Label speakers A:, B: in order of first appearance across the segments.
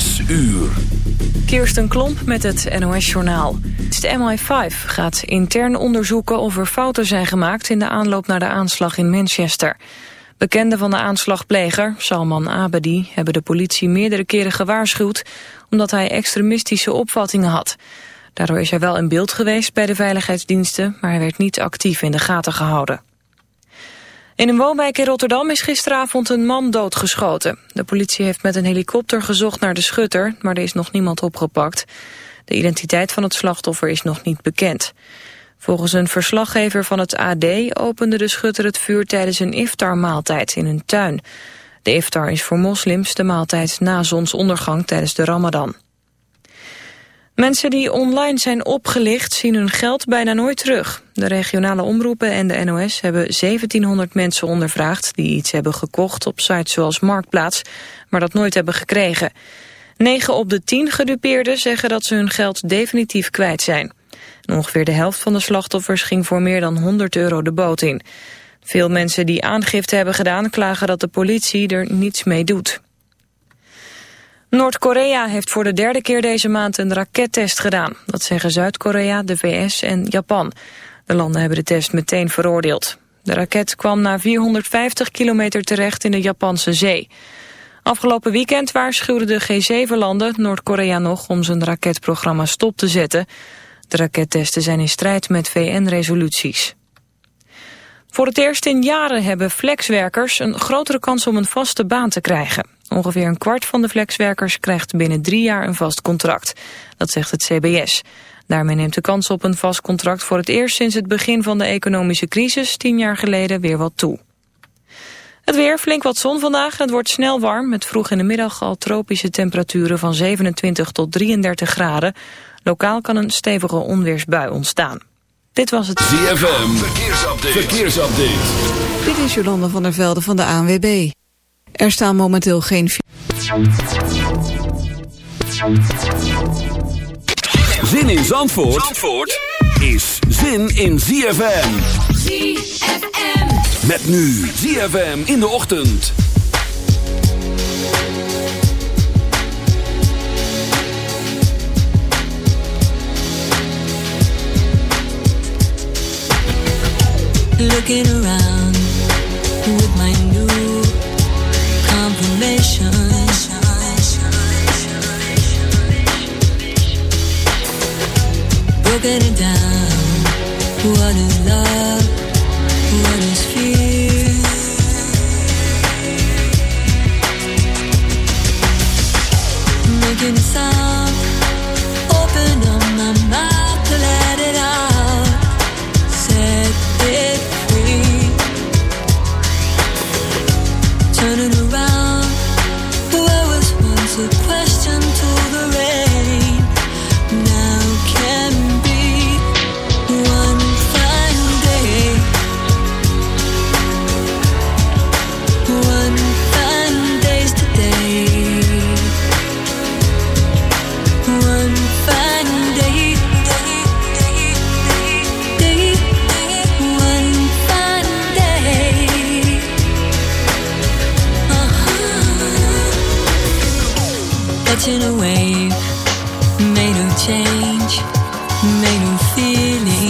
A: Zes uur.
B: Kirsten Klomp met het NOS-journaal. De MI5 gaat intern onderzoeken of er fouten zijn gemaakt... in de aanloop naar de aanslag in Manchester. Bekenden van de aanslagpleger, Salman Abedi... hebben de politie meerdere keren gewaarschuwd... omdat hij extremistische opvattingen had. Daardoor is hij wel in beeld geweest bij de veiligheidsdiensten... maar hij werd niet actief in de gaten gehouden. In een woonwijk in Rotterdam is gisteravond een man doodgeschoten. De politie heeft met een helikopter gezocht naar de schutter, maar er is nog niemand opgepakt. De identiteit van het slachtoffer is nog niet bekend. Volgens een verslaggever van het AD opende de schutter het vuur tijdens een iftar-maaltijd in een tuin. De iftar is voor moslims de maaltijd na zonsondergang tijdens de ramadan. Mensen die online zijn opgelicht zien hun geld bijna nooit terug. De regionale omroepen en de NOS hebben 1700 mensen ondervraagd... die iets hebben gekocht op sites zoals Marktplaats, maar dat nooit hebben gekregen. 9 op de 10 gedupeerden zeggen dat ze hun geld definitief kwijt zijn. ongeveer de helft van de slachtoffers ging voor meer dan 100 euro de boot in. Veel mensen die aangifte hebben gedaan klagen dat de politie er niets mee doet. Noord-Korea heeft voor de derde keer deze maand een rakettest gedaan. Dat zeggen Zuid-Korea, de VS en Japan. De landen hebben de test meteen veroordeeld. De raket kwam na 450 kilometer terecht in de Japanse zee. Afgelopen weekend waarschuwden de G7-landen Noord-Korea nog om zijn raketprogramma stop te zetten. De rakettesten zijn in strijd met VN-resoluties. Voor het eerst in jaren hebben flexwerkers een grotere kans om een vaste baan te krijgen. Ongeveer een kwart van de flexwerkers krijgt binnen drie jaar een vast contract. Dat zegt het CBS. Daarmee neemt de kans op een vast contract voor het eerst sinds het begin van de economische crisis tien jaar geleden weer wat toe. Het weer, flink wat zon vandaag. Het wordt snel warm met vroeg in de middag al tropische temperaturen van 27 tot 33 graden. Lokaal kan een stevige onweersbui ontstaan. Dit was het
A: ZFM. Verkeersupdate. Verkeersupdate.
C: Dit is Jolanda van der Velde van de ANWB. Er staan momenteel geen...
A: Zin in Zandvoort, Zandvoort is zin in ZFM.
D: ZFM.
A: Met nu ZFM in de ochtend.
E: Looking around with my. Broken it down. What is love? What is fear? Making a sound. Catching a wave, made of change, made of feeling.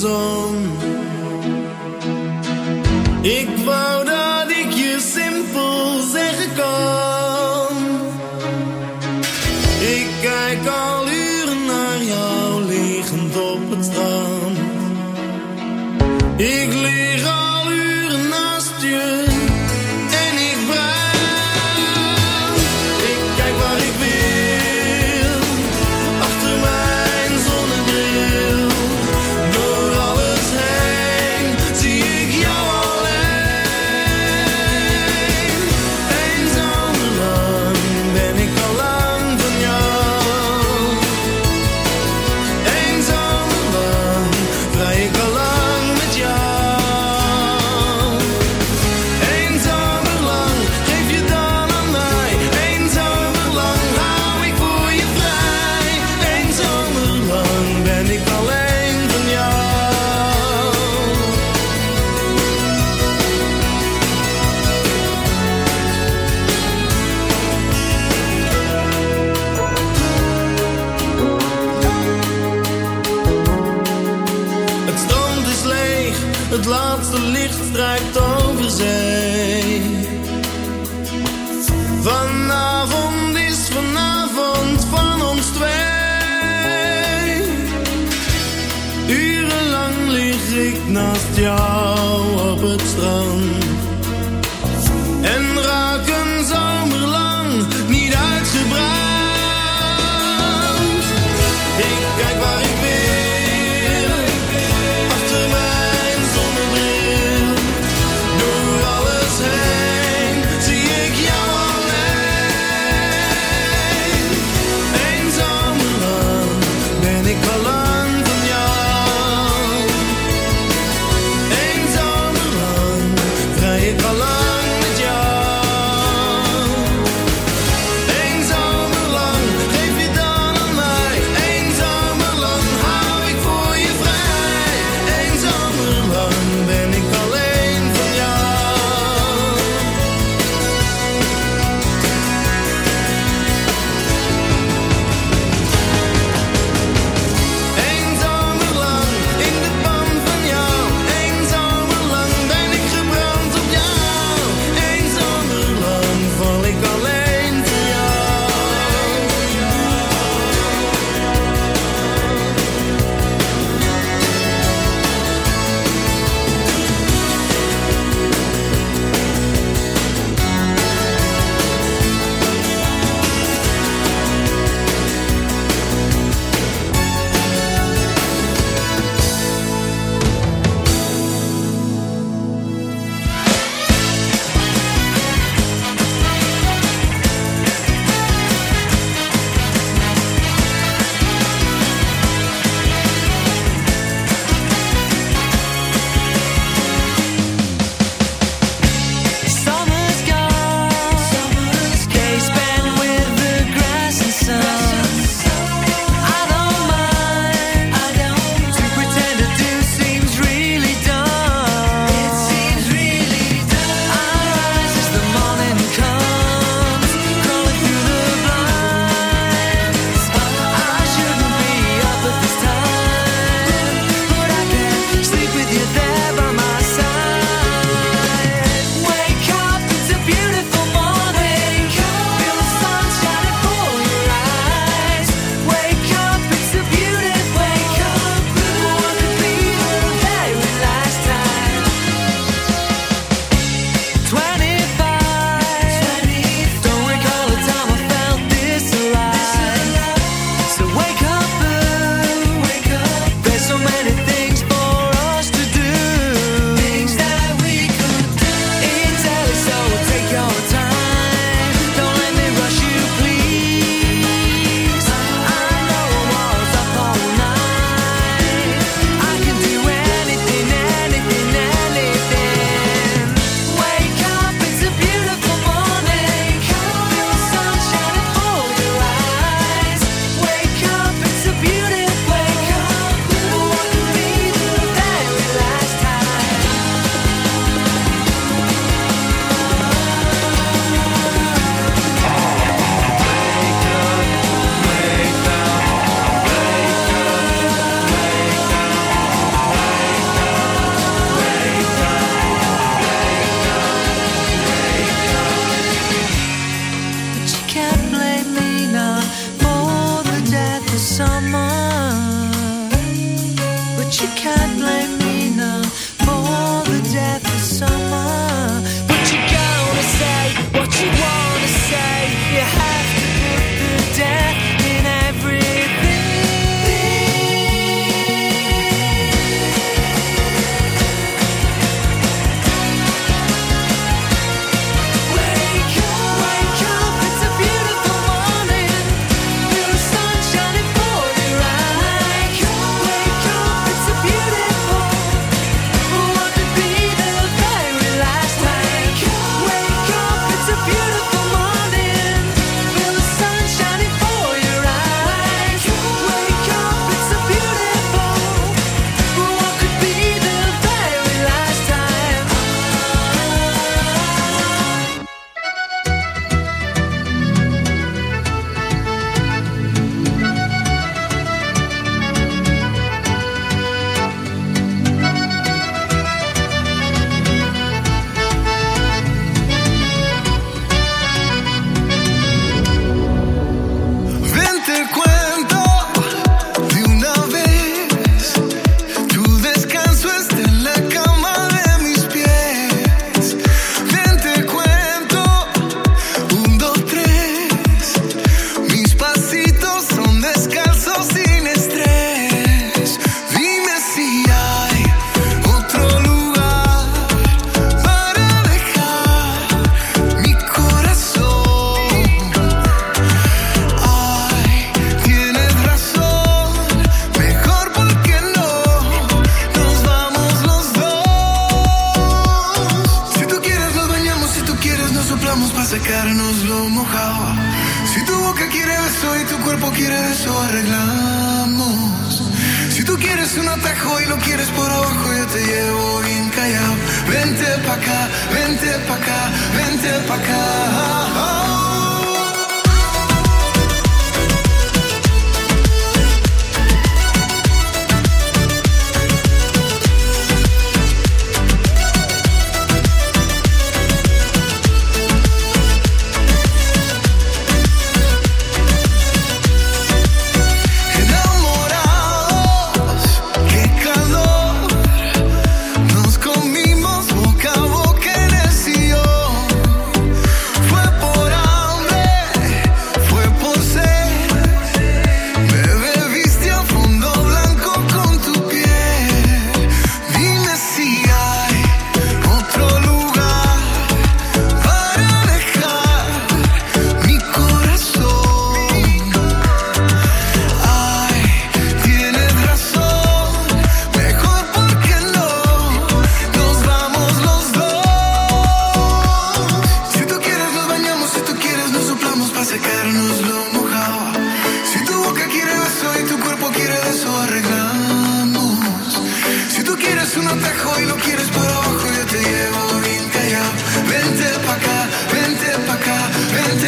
F: zone.
G: Licht strijkt over zee.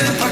H: Vente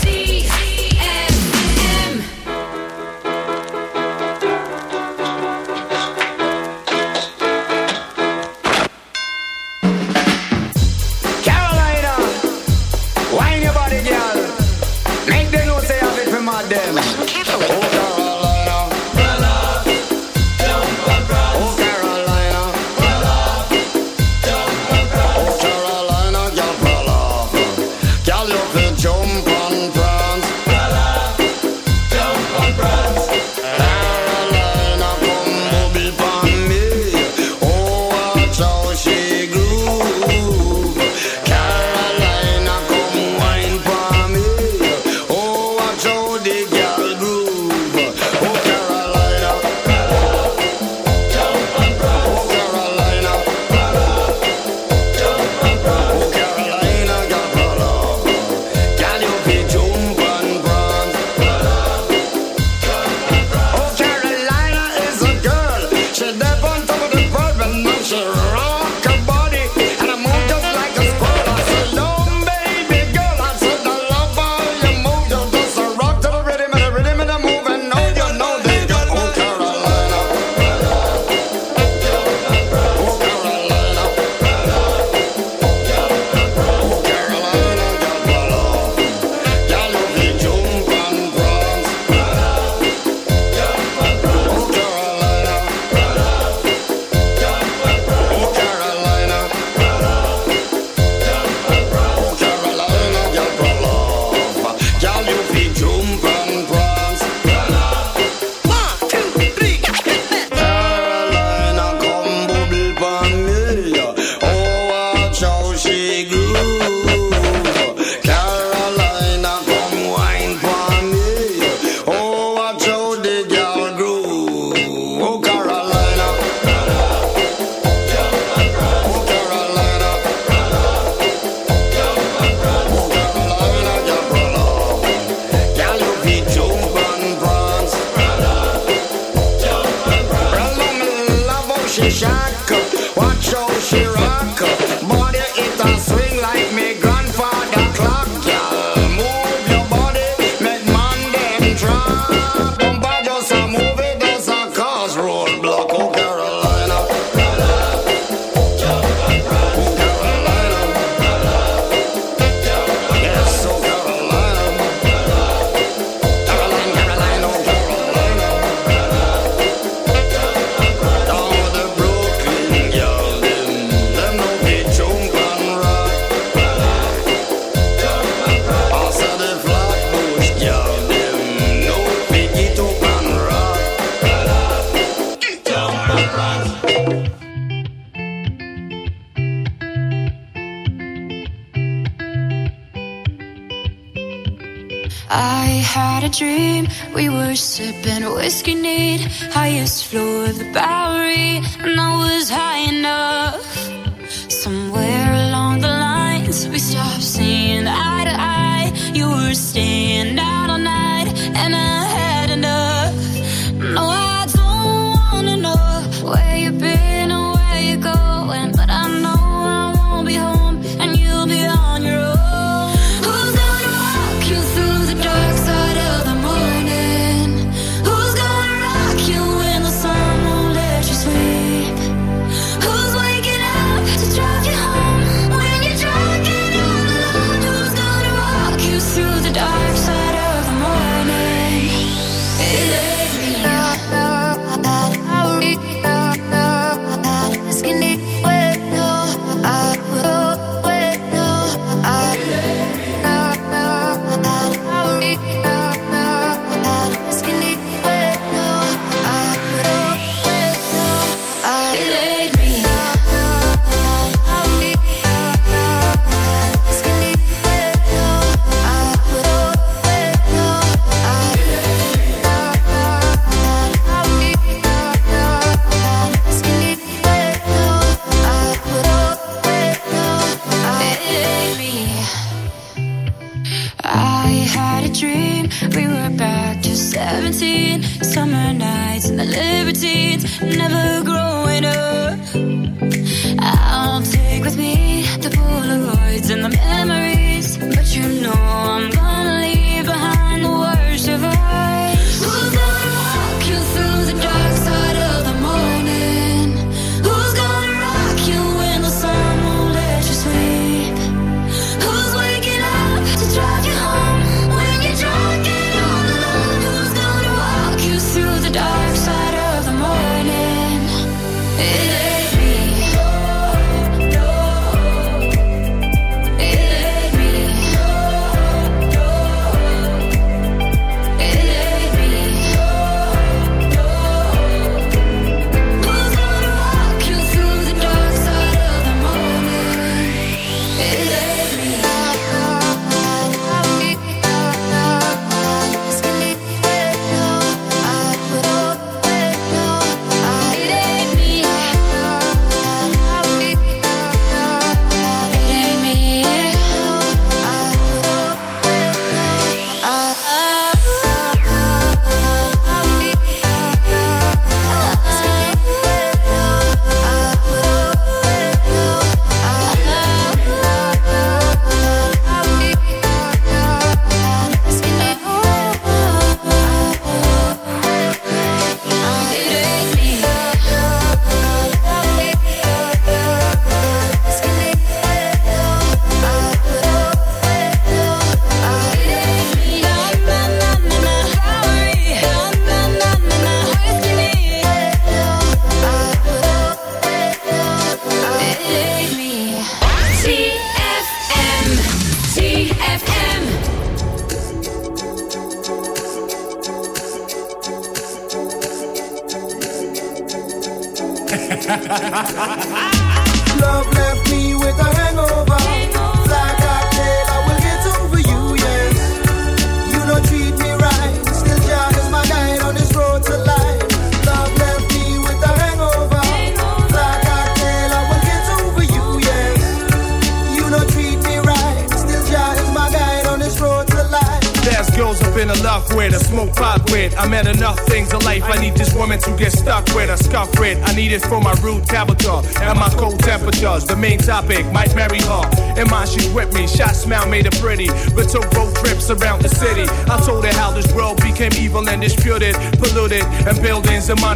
I: sipping whiskey, need highest flow of the
J: bar.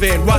J: loving while